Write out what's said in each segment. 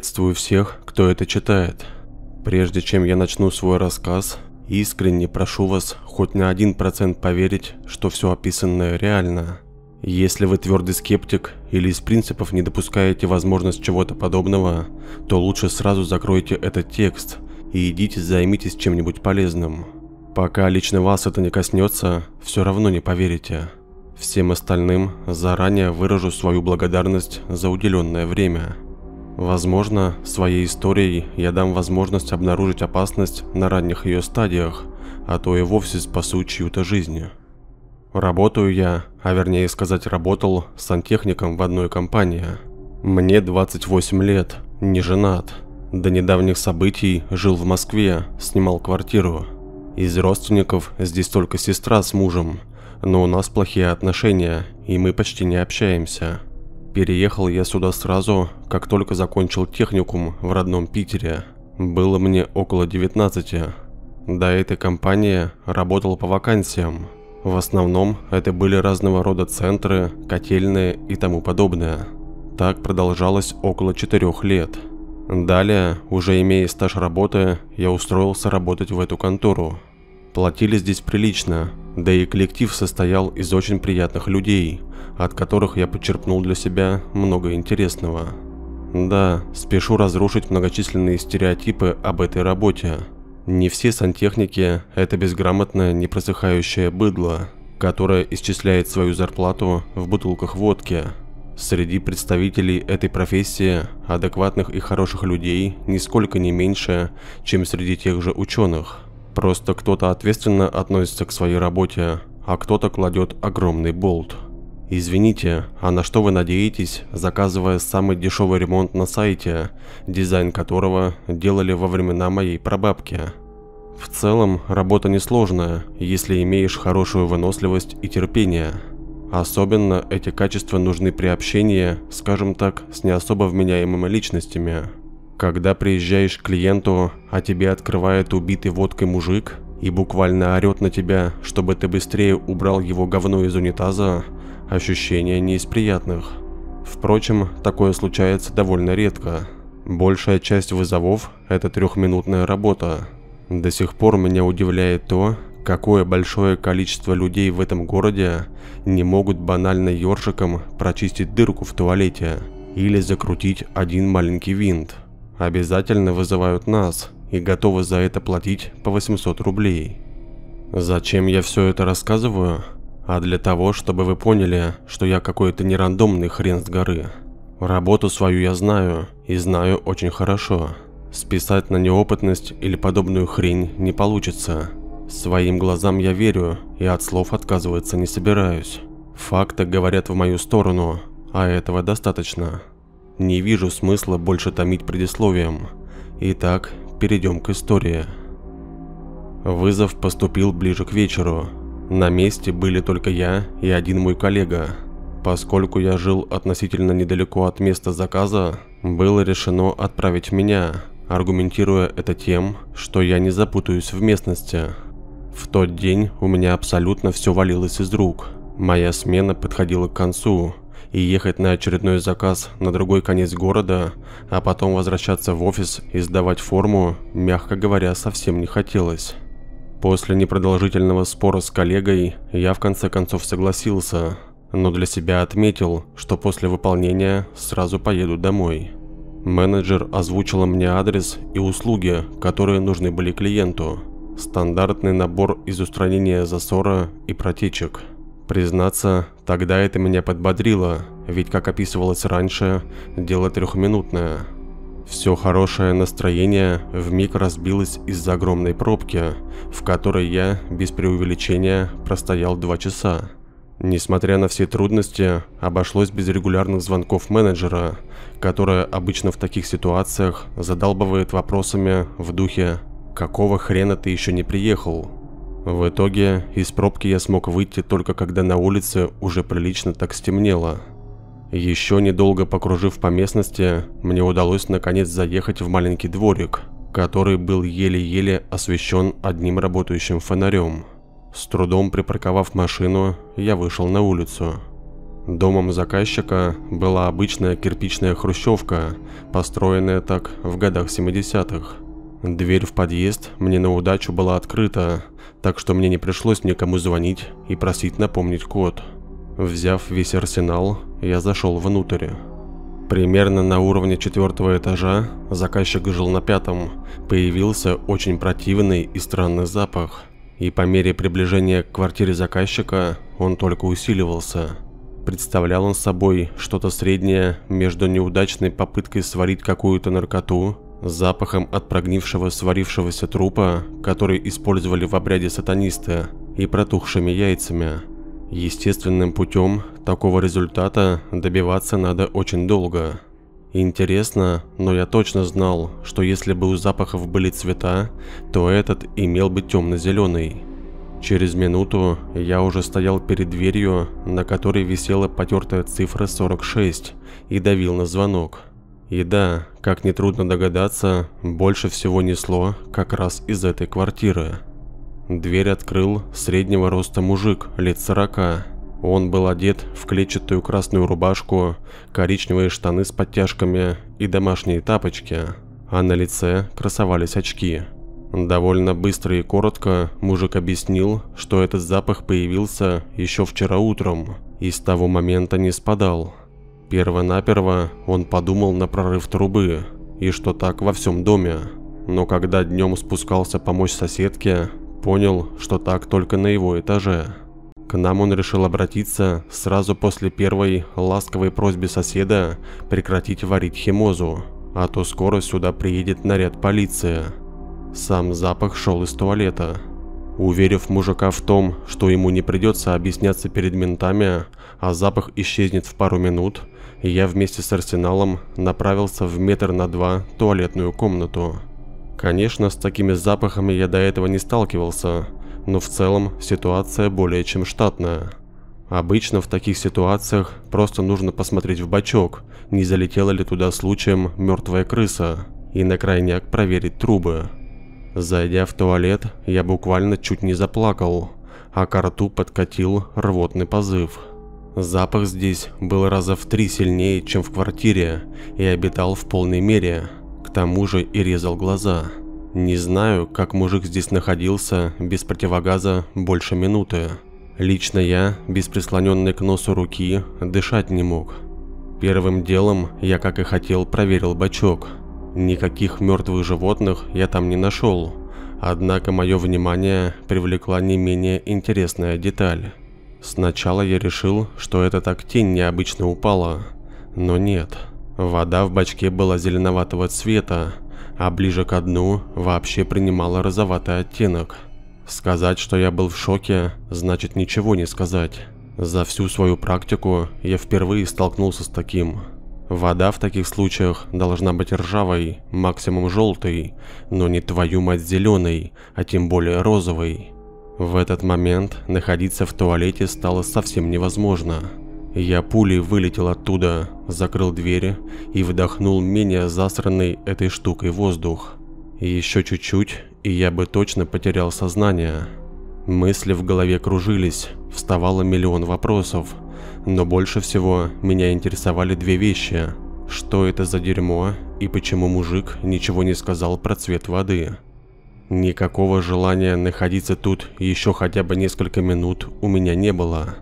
Приветствую всех, кто это читает. Прежде чем я начну свой рассказ, искренне прошу вас хоть на один процент поверить, что все описанное реально. Если вы твердый скептик или из принципов не допускаете возможность чего-то подобного, то лучше сразу закройте этот текст и идите займитесь чем-нибудь полезным. Пока лично вас это не коснется, все равно не поверите. Всем остальным заранее выражу свою благодарность за уделенное время. Возможно, своей историей я дам возможность обнаружить опасность на ранних ее стадиях, а то и вовсе спасу чью-то жизнь. Работаю я, а вернее сказать работал, сантехником в одной компании. Мне 28 лет, не женат. До недавних событий жил в Москве, снимал квартиру. Из родственников здесь только сестра с мужем, но у нас плохие отношения, и мы почти не общаемся. Переехал я сюда сразу, как только закончил техникум в родном Питере. Было мне около 19. До этой компании работал по вакансиям. В основном это были разного рода центры, котельные и тому подобное. Так продолжалось около 4 лет. Далее, уже имея стаж работы, я устроился работать в эту контору. Платили здесь прилично, да и коллектив состоял из очень приятных людей – от которых я почерпнул для себя много интересного. Да, спешу разрушить многочисленные стереотипы об этой работе. Не все сантехники – это безграмотное, непросыхающее быдло, которое исчисляет свою зарплату в бутылках водки. Среди представителей этой профессии адекватных и хороших людей нисколько не меньше, чем среди тех же ученых. Просто кто-то ответственно относится к своей работе, а кто-то кладет огромный болт. Извините, а на что вы надеетесь, заказывая самый дешевый ремонт на сайте, дизайн которого делали во времена моей прабабки? В целом, работа несложная, если имеешь хорошую выносливость и терпение. Особенно эти качества нужны при общении, скажем так, с не особо вменяемыми личностями. Когда приезжаешь к клиенту, а тебе открывает убитый водкой мужик и буквально орет на тебя, чтобы ты быстрее убрал его говно из унитаза, Ощущения не из приятных. Впрочем, такое случается довольно редко. Большая часть вызовов – это трехминутная работа. До сих пор меня удивляет то, какое большое количество людей в этом городе не могут банально ёршиком прочистить дырку в туалете или закрутить один маленький винт. Обязательно вызывают нас и готовы за это платить по 800 рублей. Зачем я все это рассказываю? а для того, чтобы вы поняли, что я какой-то не рандомный хрен с горы. Работу свою я знаю, и знаю очень хорошо. Списать на неопытность или подобную хрень не получится. Своим глазам я верю и от слов отказываться не собираюсь. Факты говорят в мою сторону, а этого достаточно. Не вижу смысла больше томить предисловием. Итак, перейдем к истории. Вызов поступил ближе к вечеру, на месте были только я и один мой коллега. Поскольку я жил относительно недалеко от места заказа, было решено отправить меня, аргументируя это тем, что я не запутаюсь в местности. В тот день у меня абсолютно все валилось из рук. Моя смена подходила к концу, и ехать на очередной заказ на другой конец города, а потом возвращаться в офис и сдавать форму, мягко говоря, совсем не хотелось. После непродолжительного спора с коллегой я в конце концов согласился, но для себя отметил, что после выполнения сразу поеду домой. Менеджер озвучила мне адрес и услуги, которые нужны были клиенту. Стандартный набор из устранения засора и протечек. Признаться, тогда это меня подбодрило, ведь как описывалось раньше, дело трехминутное – все хорошее настроение вмиг разбилось из-за огромной пробки, в которой я, без преувеличения, простоял два часа. Несмотря на все трудности, обошлось без регулярных звонков менеджера, которая обычно в таких ситуациях задалбывает вопросами в духе «Какого хрена ты еще не приехал?». В итоге из пробки я смог выйти только когда на улице уже прилично так стемнело. Еще недолго покружив по местности, мне удалось наконец заехать в маленький дворик, который был еле-еле освещен одним работающим фонарем. С трудом припарковав машину, я вышел на улицу. Домом заказчика была обычная кирпичная хрущевка, построенная так в годах 70-х. Дверь в подъезд мне на удачу была открыта, так что мне не пришлось никому звонить и просить напомнить код. Взяв весь арсенал, я зашел внутрь. Примерно на уровне четвертого этажа, заказчик жил на пятом, появился очень противный и странный запах. И по мере приближения к квартире заказчика он только усиливался. Представлял он собой что-то среднее между неудачной попыткой сварить какую-то наркоту, запахом от прогнившего сварившегося трупа, который использовали в обряде сатанисты, и протухшими яйцами. Естественным путем такого результата добиваться надо очень долго. Интересно, но я точно знал, что если бы у запахов были цвета, то этот имел бы темно-зеленый. Через минуту я уже стоял перед дверью, на которой висела потертая цифра 46, и давил на звонок. И да, как нетрудно догадаться, больше всего несло как раз из этой квартиры. Дверь открыл среднего роста мужик лет сорока. Он был одет в клетчатую красную рубашку, коричневые штаны с подтяжками и домашние тапочки, а на лице красовались очки. Довольно быстро и коротко мужик объяснил, что этот запах появился еще вчера утром и с того момента не спадал. Первонаперво он подумал на прорыв трубы и что так во всем доме. Но когда днем спускался помочь соседке, Понял, что так только на его этаже. К нам он решил обратиться сразу после первой ласковой просьбы соседа прекратить варить химозу, а то скоро сюда приедет наряд полиции. Сам запах шел из туалета. Уверив мужика в том, что ему не придется объясняться перед ментами, а запах исчезнет в пару минут, я вместе с арсеналом направился в метр на два туалетную комнату. Конечно, с такими запахами я до этого не сталкивался, но в целом ситуация более чем штатная. Обычно в таких ситуациях просто нужно посмотреть в бачок, не залетела ли туда случаем мертвая крыса, и на крайняк проверить трубы. Зайдя в туалет, я буквально чуть не заплакал, а к рту подкатил рвотный позыв. Запах здесь был раза в три сильнее, чем в квартире, и обитал в полной мере – к тому же и резал глаза. Не знаю, как мужик здесь находился без противогаза больше минуты. Лично я, без прислоненной к носу руки, дышать не мог. Первым делом я, как и хотел, проверил бачок. Никаких мертвых животных я там не нашел. Однако мое внимание привлекла не менее интересная деталь. Сначала я решил, что это так тень необычно упала, но нет. Вода в бачке была зеленоватого цвета, а ближе к дну вообще принимала розоватый оттенок. Сказать, что я был в шоке, значит ничего не сказать. За всю свою практику я впервые столкнулся с таким. Вода в таких случаях должна быть ржавой, максимум желтой, но не твою мать зеленой, а тем более розовой. В этот момент находиться в туалете стало совсем невозможно. Я пулей вылетел оттуда, закрыл двери и вдохнул менее засранный этой штукой воздух. Еще чуть-чуть, и я бы точно потерял сознание. Мысли в голове кружились, вставало миллион вопросов, но больше всего меня интересовали две вещи. Что это за дерьмо и почему мужик ничего не сказал про цвет воды. Никакого желания находиться тут еще хотя бы несколько минут у меня не было.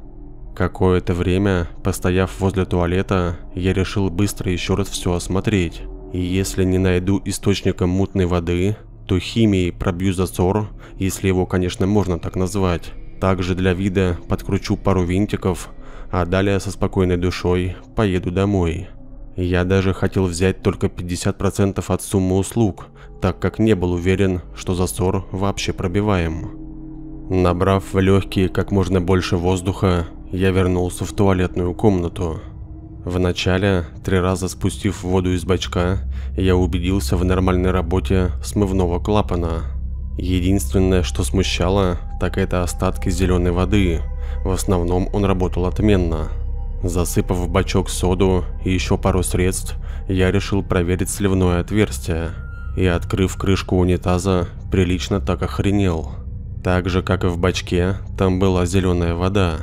Какое-то время, постояв возле туалета, я решил быстро еще раз все осмотреть. И если не найду источника мутной воды, то химией пробью зазор, если его, конечно, можно так назвать. Также для вида подкручу пару винтиков, а далее со спокойной душой поеду домой. Я даже хотел взять только 50% от суммы услуг, так как не был уверен, что засор вообще пробиваем. Набрав в легкие как можно больше воздуха, я вернулся в туалетную комнату. Вначале, три раза спустив воду из бачка, я убедился в нормальной работе смывного клапана. Единственное, что смущало, так это остатки зеленой воды. В основном он работал отменно. Засыпав в бачок соду и еще пару средств, я решил проверить сливное отверстие. И открыв крышку унитаза, прилично так охренел. Так же, как и в бачке, там была зеленая вода.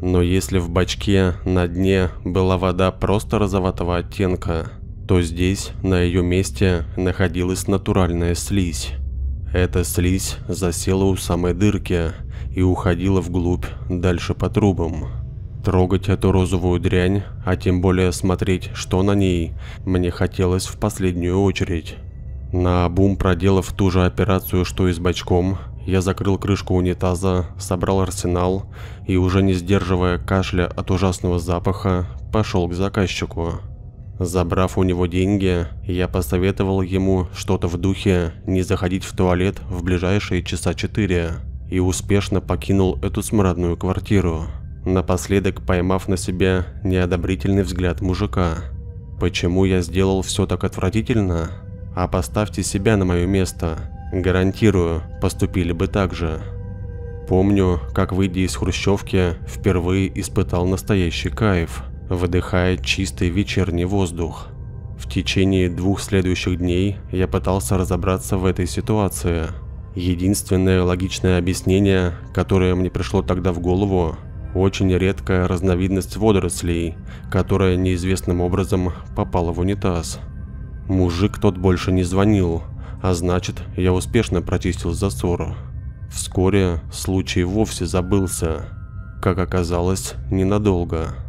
Но если в бачке на дне была вода просто розоватого оттенка, то здесь, на ее месте, находилась натуральная слизь. Эта слизь засела у самой дырки и уходила вглубь, дальше по трубам. Трогать эту розовую дрянь, а тем более смотреть, что на ней, мне хотелось в последнюю очередь. На бум проделав ту же операцию, что и с бачком, я закрыл крышку унитаза, собрал арсенал и, уже не сдерживая кашля от ужасного запаха, пошел к заказчику. Забрав у него деньги, я посоветовал ему что-то в духе не заходить в туалет в ближайшие часа четыре и успешно покинул эту смрадную квартиру напоследок поймав на себе неодобрительный взгляд мужика. Почему я сделал все так отвратительно? А поставьте себя на мое место. Гарантирую, поступили бы так же. Помню, как выйдя из хрущевки, впервые испытал настоящий кайф, выдыхая чистый вечерний воздух. В течение двух следующих дней я пытался разобраться в этой ситуации. Единственное логичное объяснение, которое мне пришло тогда в голову, очень редкая разновидность водорослей, которая неизвестным образом попала в унитаз. Мужик тот больше не звонил, а значит, я успешно прочистил засор. Вскоре случай вовсе забылся, как оказалось, ненадолго.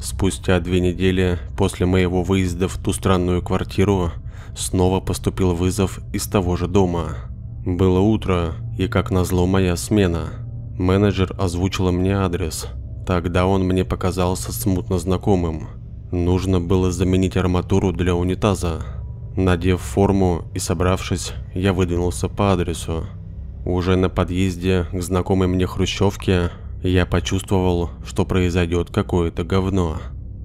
Спустя две недели после моего выезда в ту странную квартиру снова поступил вызов из того же дома. Было утро, и как назло моя смена – Менеджер озвучила мне адрес. Тогда он мне показался смутно знакомым. Нужно было заменить арматуру для унитаза. Надев форму и собравшись, я выдвинулся по адресу. Уже на подъезде к знакомой мне хрущевке я почувствовал, что произойдет какое-то говно.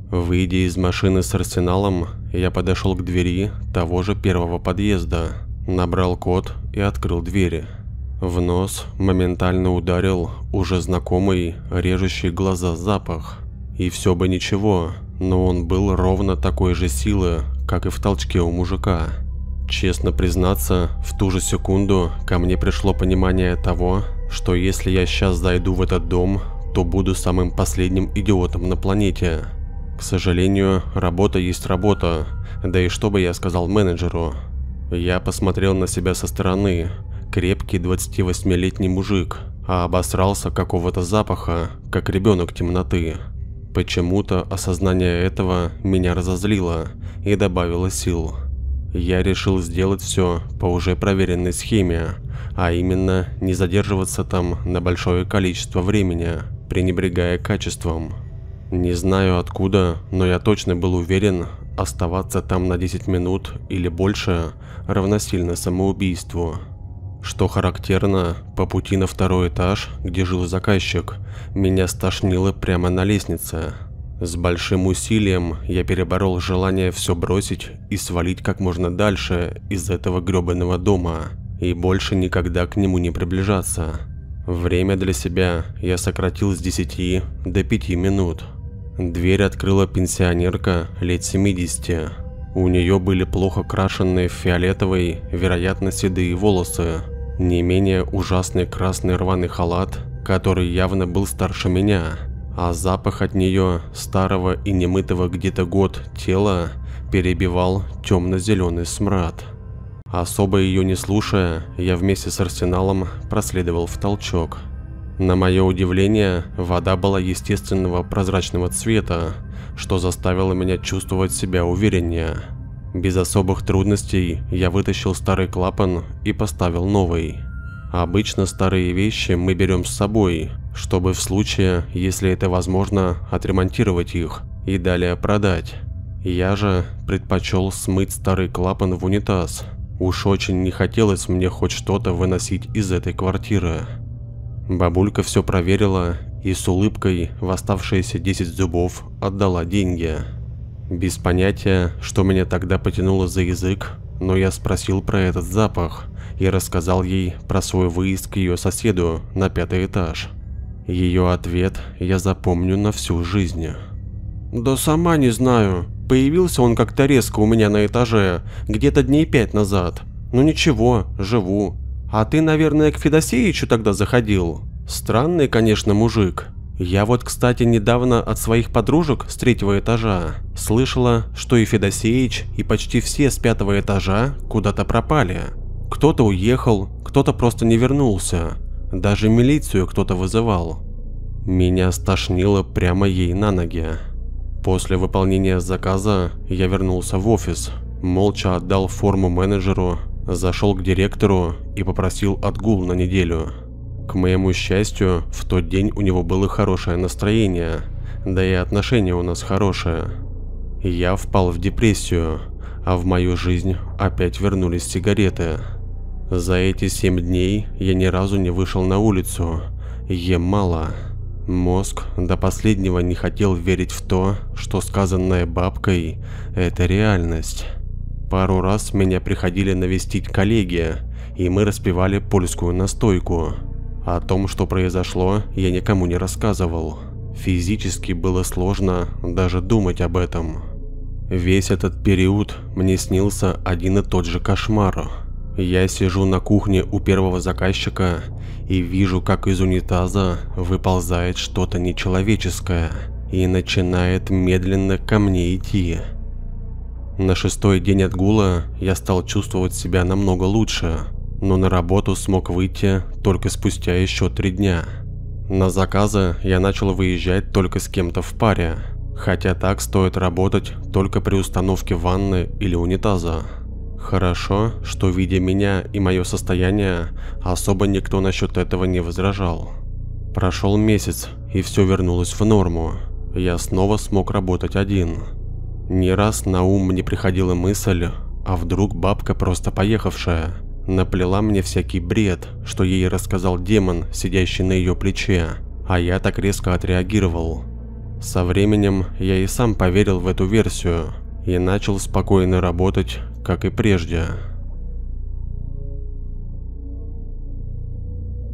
Выйдя из машины с арсеналом, я подошел к двери того же первого подъезда, набрал код и открыл двери. В нос моментально ударил уже знакомый, режущий глаза запах. И все бы ничего, но он был ровно такой же силы, как и в толчке у мужика. Честно признаться, в ту же секунду ко мне пришло понимание того, что если я сейчас зайду в этот дом, то буду самым последним идиотом на планете. К сожалению, работа есть работа, да и что бы я сказал менеджеру. Я посмотрел на себя со стороны, крепкий 28-летний мужик, а обосрался какого-то запаха, как ребенок темноты. Почему-то осознание этого меня разозлило и добавило сил. Я решил сделать все по уже проверенной схеме, а именно не задерживаться там на большое количество времени, пренебрегая качеством. Не знаю откуда, но я точно был уверен, оставаться там на 10 минут или больше равносильно самоубийству. Что характерно, по пути на второй этаж, где жил заказчик, меня стошнило прямо на лестнице. С большим усилием я переборол желание все бросить и свалить как можно дальше из этого гребаного дома и больше никогда к нему не приближаться. Время для себя я сократил с 10 до 5 минут. Дверь открыла пенсионерка лет 70. У нее были плохо крашенные в фиолетовый, вероятно седые волосы, не менее ужасный красный рваный халат, который явно был старше меня, а запах от нее, старого и немытого где-то год тела, перебивал темно-зеленый смрад. Особо ее не слушая, я вместе с арсеналом проследовал в толчок. На мое удивление, вода была естественного прозрачного цвета, что заставило меня чувствовать себя увереннее. Без особых трудностей я вытащил старый клапан и поставил новый. Обычно старые вещи мы берем с собой, чтобы в случае, если это возможно, отремонтировать их и далее продать. Я же предпочел смыть старый клапан в унитаз. Уж очень не хотелось мне хоть что-то выносить из этой квартиры. Бабулька все проверила и с улыбкой в оставшиеся 10 зубов отдала деньги. Без понятия, что меня тогда потянуло за язык, но я спросил про этот запах и рассказал ей про свой выезд к ее соседу на пятый этаж. Ее ответ я запомню на всю жизнь. «Да сама не знаю. Появился он как-то резко у меня на этаже, где-то дней пять назад. Ну ничего, живу. А ты, наверное, к Федосеичу тогда заходил?» Странный, конечно, мужик. Я вот, кстати, недавно от своих подружек с третьего этажа слышала, что и Федосеич, и почти все с пятого этажа куда-то пропали. Кто-то уехал, кто-то просто не вернулся. Даже милицию кто-то вызывал. Меня стошнило прямо ей на ноги. После выполнения заказа я вернулся в офис, молча отдал форму менеджеру, зашел к директору и попросил отгул на неделю. К моему счастью, в тот день у него было хорошее настроение, да и отношения у нас хорошие. Я впал в депрессию, а в мою жизнь опять вернулись сигареты. За эти семь дней я ни разу не вышел на улицу, ем мало. Мозг до последнего не хотел верить в то, что сказанное бабкой – это реальность. Пару раз меня приходили навестить коллеги, и мы распивали польскую настойку. О том, что произошло, я никому не рассказывал. Физически было сложно даже думать об этом. Весь этот период мне снился один и тот же кошмар. Я сижу на кухне у первого заказчика и вижу, как из унитаза выползает что-то нечеловеческое и начинает медленно ко мне идти. На шестой день отгула я стал чувствовать себя намного лучше, но на работу смог выйти только спустя еще три дня. На заказы я начал выезжать только с кем-то в паре, хотя так стоит работать только при установке ванны или унитаза. Хорошо, что видя меня и мое состояние, особо никто насчет этого не возражал. Прошел месяц, и все вернулось в норму. Я снова смог работать один. Не раз на ум мне приходила мысль, а вдруг бабка просто поехавшая, наплела мне всякий бред, что ей рассказал демон, сидящий на ее плече, а я так резко отреагировал. Со временем я и сам поверил в эту версию и начал спокойно работать как и прежде.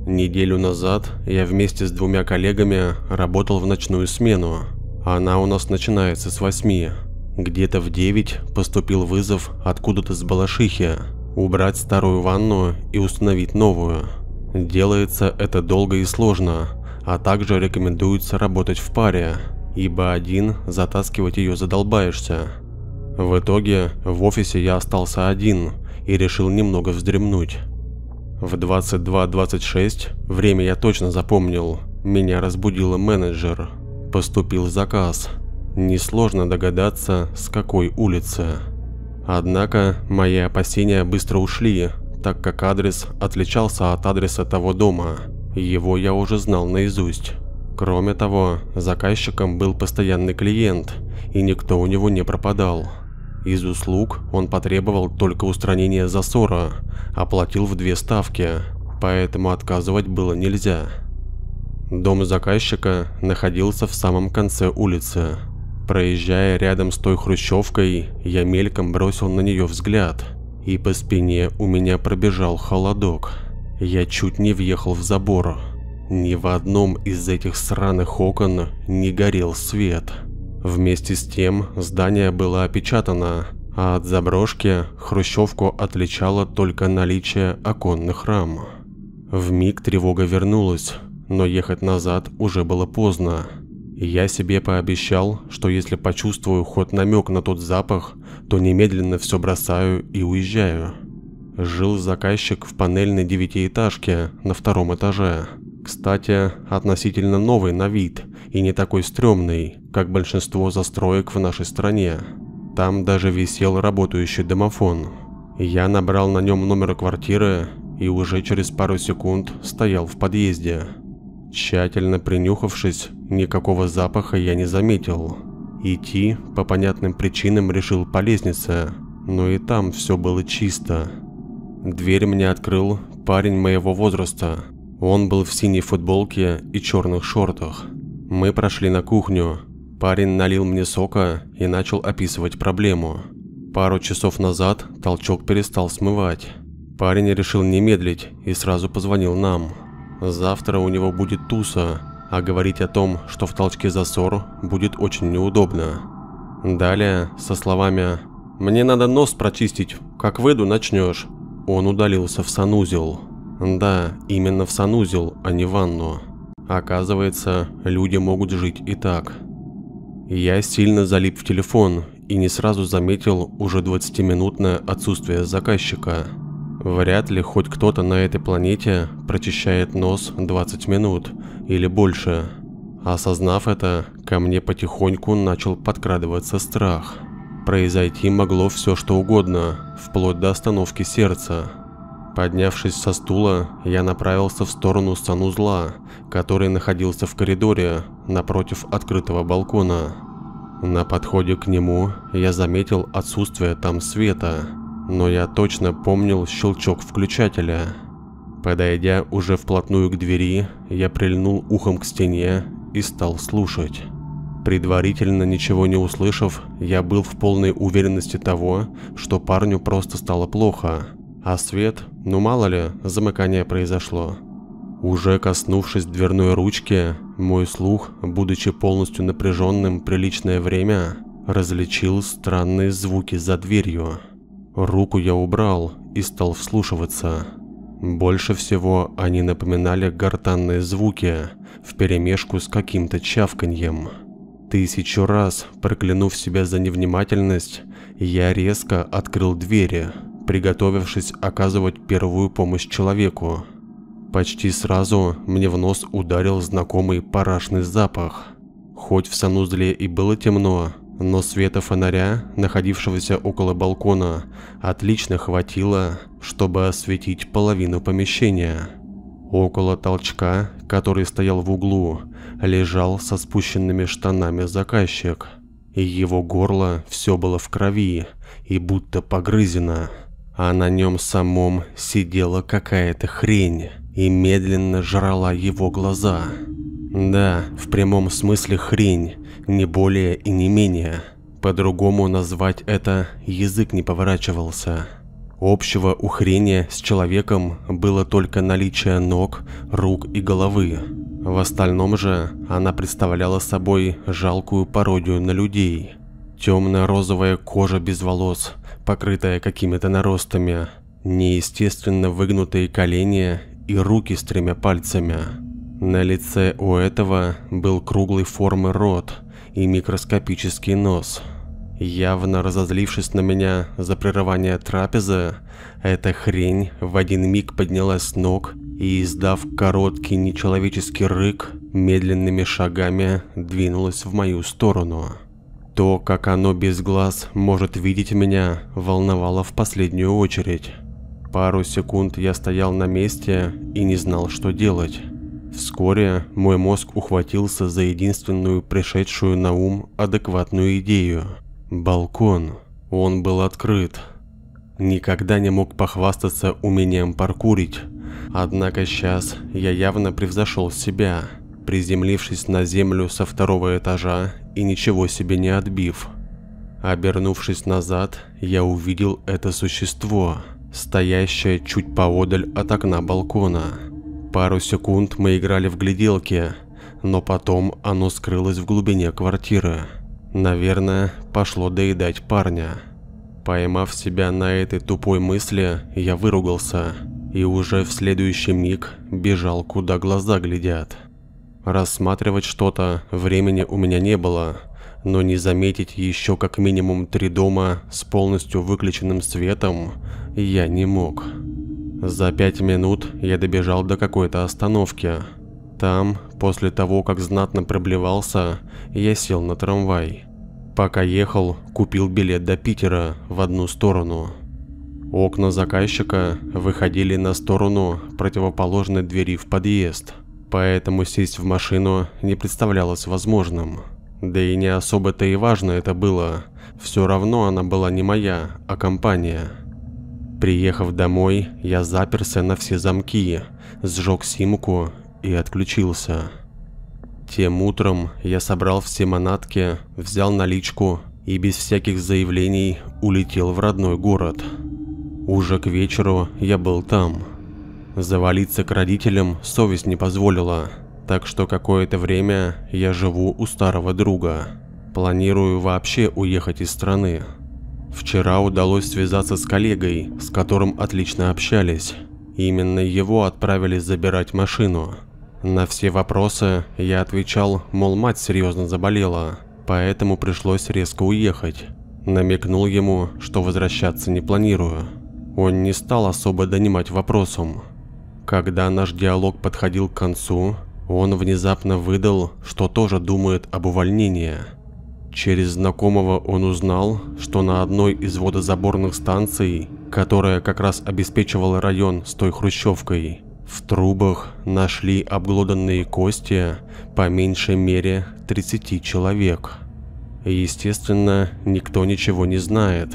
Неделю назад я вместе с двумя коллегами работал в ночную смену. Она у нас начинается с 8. Где-то в 9 поступил вызов откуда-то с Балашихи убрать старую ванну и установить новую. Делается это долго и сложно, а также рекомендуется работать в паре, ибо один затаскивать ее задолбаешься. В итоге в офисе я остался один и решил немного вздремнуть. В 22.26, время я точно запомнил, меня разбудил менеджер. Поступил заказ. Несложно догадаться, с какой улицы. Однако мои опасения быстро ушли, так как адрес отличался от адреса того дома. Его я уже знал наизусть. Кроме того, заказчиком был постоянный клиент, и никто у него не пропадал. Из услуг он потребовал только устранения засора, оплатил в две ставки, поэтому отказывать было нельзя. Дом заказчика находился в самом конце улицы. Проезжая рядом с той хрущевкой, я мельком бросил на нее взгляд, и по спине у меня пробежал холодок. Я чуть не въехал в забор. Ни в одном из этих сраных окон не горел свет. Вместе с тем здание было опечатано, а от заброшки хрущевку отличало только наличие оконных рам. В миг тревога вернулась, но ехать назад уже было поздно. Я себе пообещал, что если почувствую хоть намек на тот запах, то немедленно все бросаю и уезжаю. Жил заказчик в панельной девятиэтажке на втором этаже. Кстати, относительно новый на вид и не такой стрёмный, как большинство застроек в нашей стране. Там даже висел работающий домофон. Я набрал на нем номер квартиры и уже через пару секунд стоял в подъезде. Тщательно принюхавшись, никакого запаха я не заметил. Идти по понятным причинам решил по лестнице, но и там все было чисто. Дверь мне открыл парень моего возраста. Он был в синей футболке и черных шортах. Мы прошли на кухню. Парень налил мне сока и начал описывать проблему. Пару часов назад толчок перестал смывать. Парень решил не медлить и сразу позвонил нам. Завтра у него будет туса, а говорить о том, что в толчке засор, будет очень неудобно. Далее, со словами «Мне надо нос прочистить, как выйду начнешь», он удалился в санузел. Да, именно в санузел, а не в ванну. Оказывается, люди могут жить и так. Я сильно залип в телефон и не сразу заметил уже 20-минутное отсутствие заказчика. Вряд ли хоть кто-то на этой планете прочищает нос 20 минут или больше. Осознав это, ко мне потихоньку начал подкрадываться страх. Произойти могло все что угодно, вплоть до остановки сердца. Поднявшись со стула, я направился в сторону санузла, который находился в коридоре напротив открытого балкона. На подходе к нему я заметил отсутствие там света, но я точно помнил щелчок включателя. Подойдя уже вплотную к двери, я прильнул ухом к стене и стал слушать. Предварительно ничего не услышав, я был в полной уверенности того, что парню просто стало плохо, а свет, ну мало ли, замыкание произошло. Уже коснувшись дверной ручки, мой слух, будучи полностью напряженным приличное время, различил странные звуки за дверью. Руку я убрал и стал вслушиваться. Больше всего они напоминали гортанные звуки вперемешку с каким-то чавканьем. Тысячу раз проклянув себя за невнимательность, я резко открыл двери, приготовившись оказывать первую помощь человеку. Почти сразу мне в нос ударил знакомый парашный запах. Хоть в санузле и было темно, но света фонаря, находившегося около балкона, отлично хватило, чтобы осветить половину помещения. Около толчка, который стоял в углу, лежал со спущенными штанами заказчик, его горло все было в крови и будто погрызено а на нем самом сидела какая-то хрень и медленно жрала его глаза. Да, в прямом смысле хрень, не более и не менее. По-другому назвать это язык не поворачивался. Общего у хрени с человеком было только наличие ног, рук и головы. В остальном же она представляла собой жалкую пародию на людей. Темно-розовая кожа без волос, покрытая какими-то наростами, неестественно выгнутые колени и руки с тремя пальцами. На лице у этого был круглой формы рот и микроскопический нос. Явно разозлившись на меня за прерывание трапезы, эта хрень в один миг поднялась с ног и, издав короткий нечеловеческий рык, медленными шагами двинулась в мою сторону. То, как оно без глаз может видеть меня, волновало в последнюю очередь. Пару секунд я стоял на месте и не знал, что делать. Вскоре мой мозг ухватился за единственную пришедшую на ум адекватную идею. Балкон. Он был открыт. Никогда не мог похвастаться умением паркурить. Однако сейчас я явно превзошел себя приземлившись на землю со второго этажа и ничего себе не отбив. Обернувшись назад, я увидел это существо, стоящее чуть поодаль от окна балкона. Пару секунд мы играли в гляделки, но потом оно скрылось в глубине квартиры. Наверное, пошло доедать парня. Поймав себя на этой тупой мысли, я выругался и уже в следующий миг бежал, куда глаза глядят. Рассматривать что-то времени у меня не было, но не заметить еще как минимум три дома с полностью выключенным светом я не мог. За пять минут я добежал до какой-то остановки. Там, после того, как знатно проблевался, я сел на трамвай. Пока ехал, купил билет до Питера в одну сторону. Окна заказчика выходили на сторону противоположной двери в подъезд – Поэтому сесть в машину не представлялось возможным. Да и не особо-то и важно это было. Все равно она была не моя, а компания. Приехав домой, я заперся на все замки, сжег симку и отключился. Тем утром я собрал все манатки, взял наличку и без всяких заявлений улетел в родной город. Уже к вечеру я был там. Завалиться к родителям совесть не позволила, так что какое-то время я живу у старого друга. Планирую вообще уехать из страны. Вчера удалось связаться с коллегой, с которым отлично общались. Именно его отправили забирать машину. На все вопросы я отвечал, мол, мать серьезно заболела, поэтому пришлось резко уехать. Намекнул ему, что возвращаться не планирую. Он не стал особо донимать вопросом. Когда наш диалог подходил к концу, он внезапно выдал, что тоже думает об увольнении. Через знакомого он узнал, что на одной из водозаборных станций, которая как раз обеспечивала район с той хрущевкой, в трубах нашли обглоданные кости по меньшей мере 30 человек. Естественно, никто ничего не знает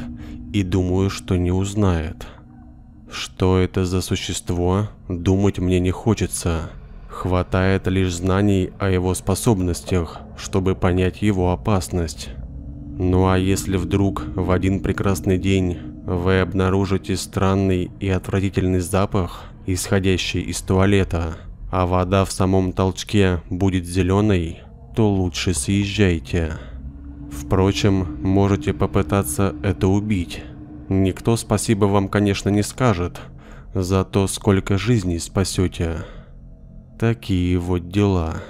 и думаю, что не узнает. Что это за существо, думать мне не хочется. Хватает лишь знаний о его способностях, чтобы понять его опасность. Ну а если вдруг в один прекрасный день вы обнаружите странный и отвратительный запах, исходящий из туалета, а вода в самом толчке будет зеленой, то лучше съезжайте. Впрочем, можете попытаться это убить. Никто спасибо вам, конечно, не скажет, зато сколько жизней спасете. Такие вот дела.